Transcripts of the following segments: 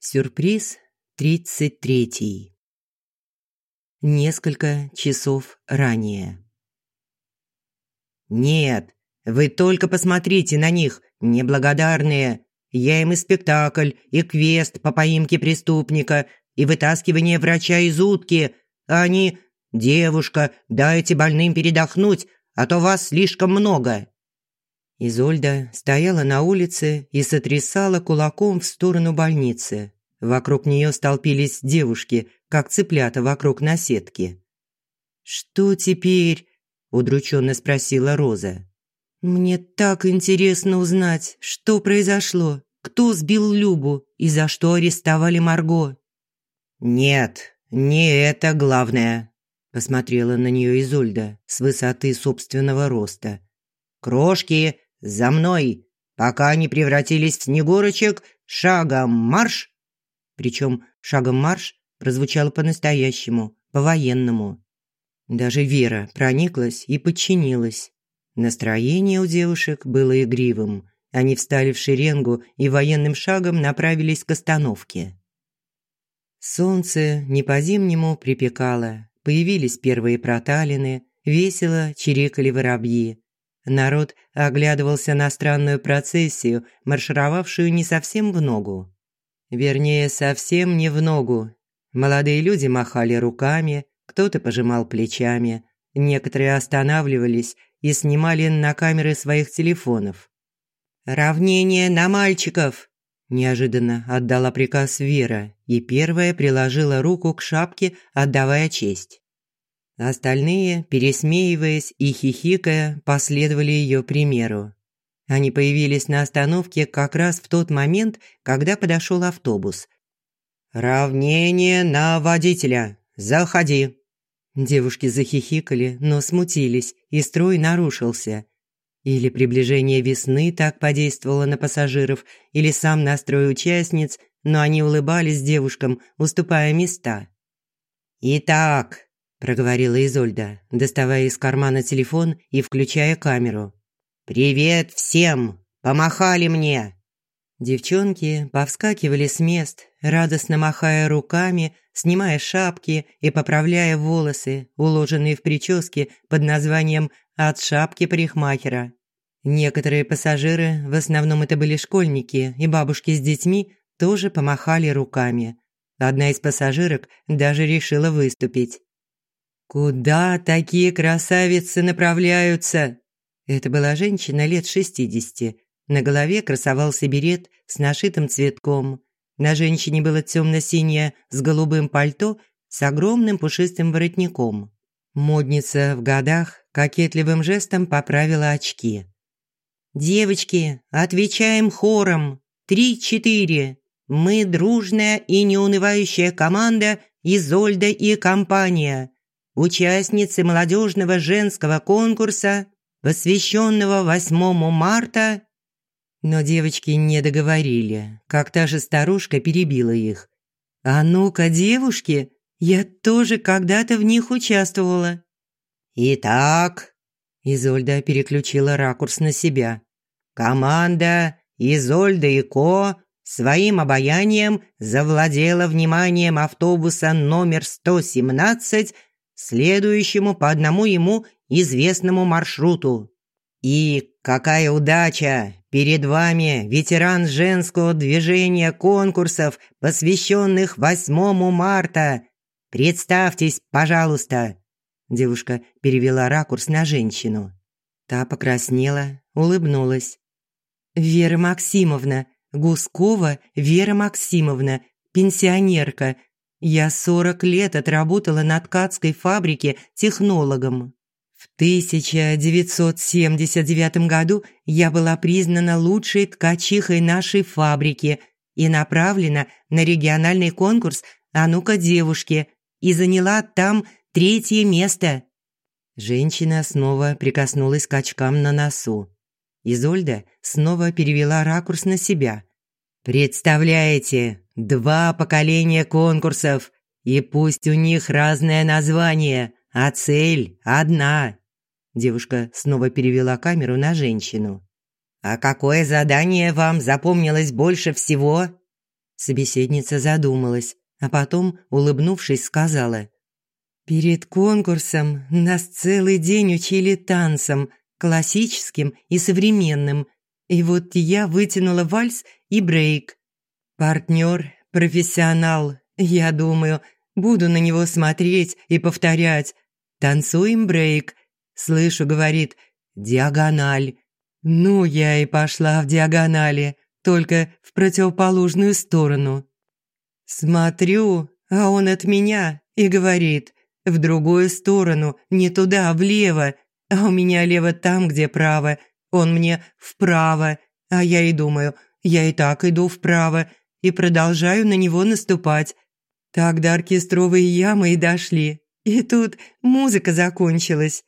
Сюрприз тридцать третий. Несколько часов ранее. «Нет, вы только посмотрите на них, неблагодарные. Я им и спектакль, и квест по поимке преступника, и вытаскивание врача из утки. А они... Девушка, дайте больным передохнуть, а то вас слишком много». Изольда стояла на улице и сотрясала кулаком в сторону больницы. Вокруг нее столпились девушки, как цыплята вокруг наседки. «Что теперь?» – удрученно спросила Роза. «Мне так интересно узнать, что произошло, кто сбил Любу и за что арестовали Марго». «Нет, не это главное», – посмотрела на нее Изольда с высоты собственного роста. «Крошки, за мной, пока не превратились в снегурочек, шагом марш!» Причем шагом марш прозвучало по-настоящему, по-военному. Даже Вера прониклась и подчинилась. Настроение у девушек было игривым. Они встали в шеренгу и военным шагом направились к остановке. Солнце не по-зимнему припекало. Появились первые проталины, весело чирикали воробьи. Народ оглядывался на странную процессию, маршировавшую не совсем в ногу. Вернее, совсем не в ногу. Молодые люди махали руками, кто-то пожимал плечами, некоторые останавливались и снимали на камеры своих телефонов. «Равнение на мальчиков!» Неожиданно отдала приказ Вера и первая приложила руку к шапке, отдавая честь. Остальные, пересмеиваясь и хихикая, последовали ее примеру. Они появились на остановке как раз в тот момент, когда подошел автобус. «Равнение на водителя! Заходи!» Девушки захихикали, но смутились, и строй нарушился. Или приближение весны так подействовало на пассажиров, или сам настрой участниц, но они улыбались девушкам, уступая места. «Итак, проговорила Изольда, доставая из кармана телефон и включая камеру. «Привет всем! Помахали мне!» Девчонки повскакивали с мест, радостно махая руками, снимая шапки и поправляя волосы, уложенные в прическе под названием «От шапки парикмахера». Некоторые пассажиры, в основном это были школьники и бабушки с детьми, тоже помахали руками. Одна из пассажирок даже решила выступить. «Куда такие красавицы направляются?» Это была женщина лет шестидесяти. На голове красовался берет с нашитым цветком. На женщине было темно-синее с голубым пальто с огромным пушистым воротником. Модница в годах кокетливым жестом поправила очки. «Девочки, отвечаем хором. Три-четыре. Мы дружная и неунывающая команда Изольда и компания участницы молодежного женского конкурса, посвященного 8 марта. Но девочки не договорили, как та же старушка перебила их. «А ну-ка, девушки, я тоже когда-то в них участвовала». «Итак», – Изольда переключила ракурс на себя. «Команда Изольда и Ко своим обаянием завладела вниманием автобуса номер 117 следующему по одному ему известному маршруту. И какая удача! Перед вами ветеран женского движения конкурсов, посвященных 8 марта. Представьтесь, пожалуйста. Девушка перевела ракурс на женщину. Та покраснела, улыбнулась. Вера Максимовна, Гускова Вера Максимовна, пенсионерка, я 40 лет отработала на ткацкой фабрике технологом. В 1979 году я была признана лучшей ткачихой нашей фабрики и направлена на региональный конкурс «А ну-ка, девушки!» и заняла там третье место. Женщина снова прикоснулась к очкам на носу. Изольда снова перевела ракурс на себя. «Представляете, Два поколения конкурсов, и пусть у них разное название, а цель одна. Девушка снова перевела камеру на женщину. А какое задание вам запомнилось больше всего? Собеседница задумалась, а потом, улыбнувшись, сказала. «Перед конкурсом нас целый день учили танцам, классическим и современным. И вот я вытянула вальс и брейк. Партнер, профессионал, я думаю, буду на него смотреть и повторять. Танцуем брейк. Слышу, говорит, диагональ. Ну, я и пошла в диагонали, только в противоположную сторону. Смотрю, а он от меня и говорит, в другую сторону, не туда, а влево, а у меня лево там, где право, он мне вправо, а я и думаю, я и так иду вправо, и продолжаю на него наступать. Так до оркестровой ямы и дошли, и тут музыка закончилась.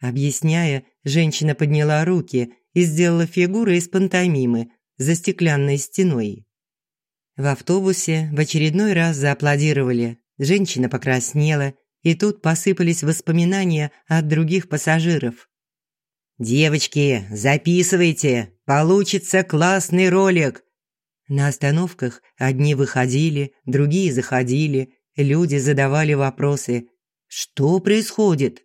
Объясняя, женщина подняла руки и сделала фигуры из пантомимы за стеклянной стеной. В автобусе в очередной раз зааплодировали. Женщина покраснела, и тут посыпались воспоминания от других пассажиров. «Девочки, записывайте! Получится классный ролик!» На остановках одни выходили, другие заходили, люди задавали вопросы. «Что происходит?»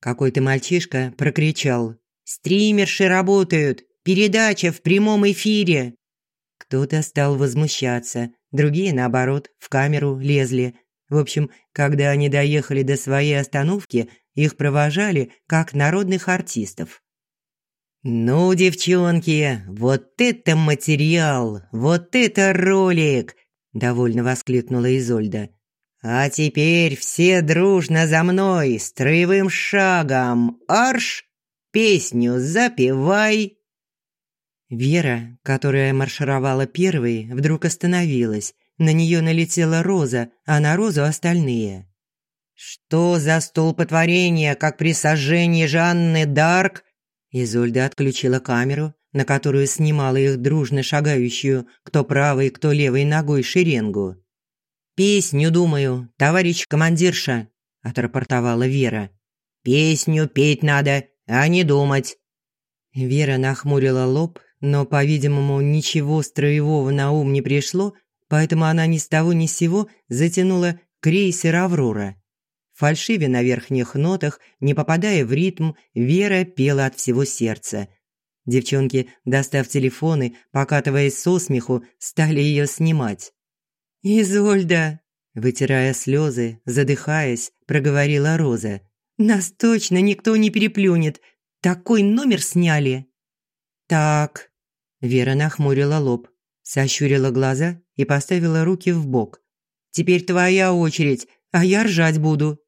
Какой-то мальчишка прокричал. «Стримерши работают! Передача в прямом эфире!» Кто-то стал возмущаться, другие, наоборот, в камеру лезли. В общем, когда они доехали до своей остановки, их провожали как народных артистов. «Ну, девчонки, вот это материал! Вот это ролик!» – довольно воскликнула Изольда. «А теперь все дружно за мной, строевым шагом! Арш! Песню запевай!» Вера, которая маршировала первой, вдруг остановилась. На нее налетела Роза, а на Розу остальные. «Что за столпотворение, как при сожжении Жанны Дарк?» Изольда отключила камеру, на которую снимала их дружно шагающую кто правой, кто левой ногой шеренгу. «Песню, думаю, товарищ командирша», – отрапортовала Вера. «Песню петь надо, а не думать». Вера нахмурила лоб, но, по-видимому, ничего строевого на ум не пришло, поэтому она ни с того ни с сего затянула крейсер «Аврора». Фальшиве на верхних нотах, не попадая в ритм, Вера пела от всего сердца. Девчонки, достав телефоны, покатываясь со смеху, стали ее снимать. «Изольда!» – вытирая слезы, задыхаясь, проговорила Роза. «Нас точно никто не переплюнет. Такой номер сняли!» «Так...» – Вера нахмурила лоб, сощурила глаза и поставила руки в бок. «Теперь твоя очередь, а я ржать буду».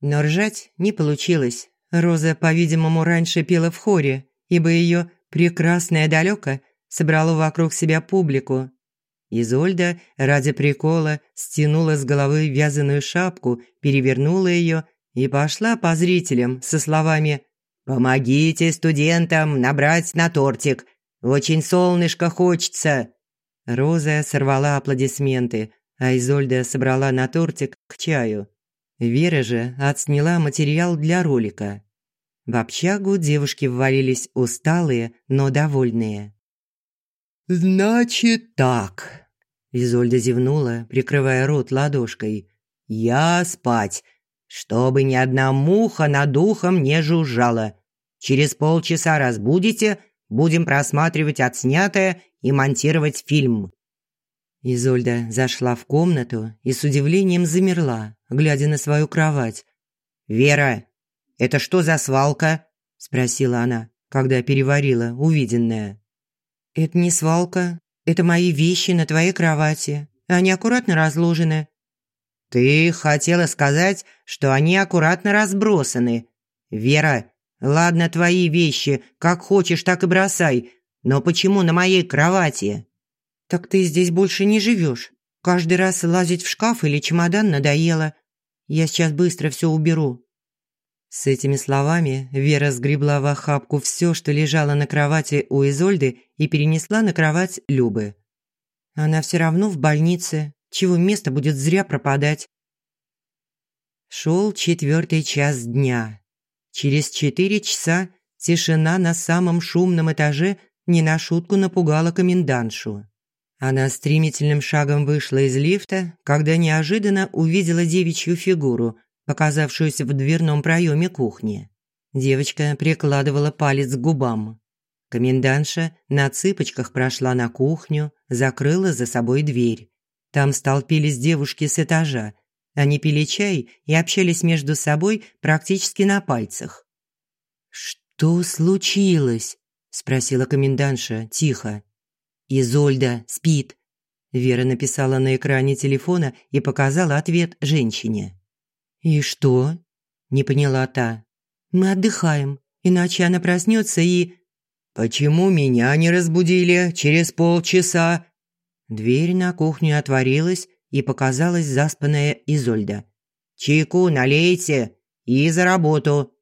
Но ржать не получилось. Роза, по-видимому, раньше пела в хоре, ибо ее прекрасное далеко собрало вокруг себя публику. Изольда ради прикола стянула с головы вязаную шапку, перевернула ее и пошла по зрителям со словами «Помогите студентам набрать на тортик, очень солнышко хочется». Роза сорвала аплодисменты, а Изольда собрала на тортик к чаю. Вера же отсняла материал для ролика. В общагу девушки ввалились усталые, но довольные. «Значит так», – Изольда зевнула, прикрывая рот ладошкой. «Я спать, чтобы ни одна муха над ухом не жужжала. Через полчаса разбудите, будем просматривать отснятое и монтировать фильм». Изольда зашла в комнату и с удивлением замерла, глядя на свою кровать. «Вера, это что за свалка?» – спросила она, когда переварила увиденное. «Это не свалка, это мои вещи на твоей кровати. Они аккуратно разложены». «Ты хотела сказать, что они аккуратно разбросаны. Вера, ладно твои вещи, как хочешь, так и бросай, но почему на моей кровати?» «Так ты здесь больше не живешь. Каждый раз лазить в шкаф или чемодан надоело. Я сейчас быстро все уберу». С этими словами Вера сгребла в охапку все, что лежало на кровати у Изольды, и перенесла на кровать Любы. «Она все равно в больнице. Чего место будет зря пропадать?» Шел четвертый час дня. Через четыре часа тишина на самом шумном этаже не на шутку напугала комендантшу. Она стремительным шагом вышла из лифта, когда неожиданно увидела девичью фигуру, показавшуюся в дверном проеме кухни. Девочка прикладывала палец к губам. Комендантша на цыпочках прошла на кухню, закрыла за собой дверь. Там столпились девушки с этажа. Они пили чай и общались между собой практически на пальцах. «Что случилось?» – спросила комендантша тихо. «Изольда спит», – Вера написала на экране телефона и показала ответ женщине. «И что?» – не поняла та. «Мы отдыхаем, иначе она проснется и...» «Почему меня не разбудили через полчаса?» Дверь на кухню отворилась, и показалась заспанная Изольда. «Чайку налейте и за работу!»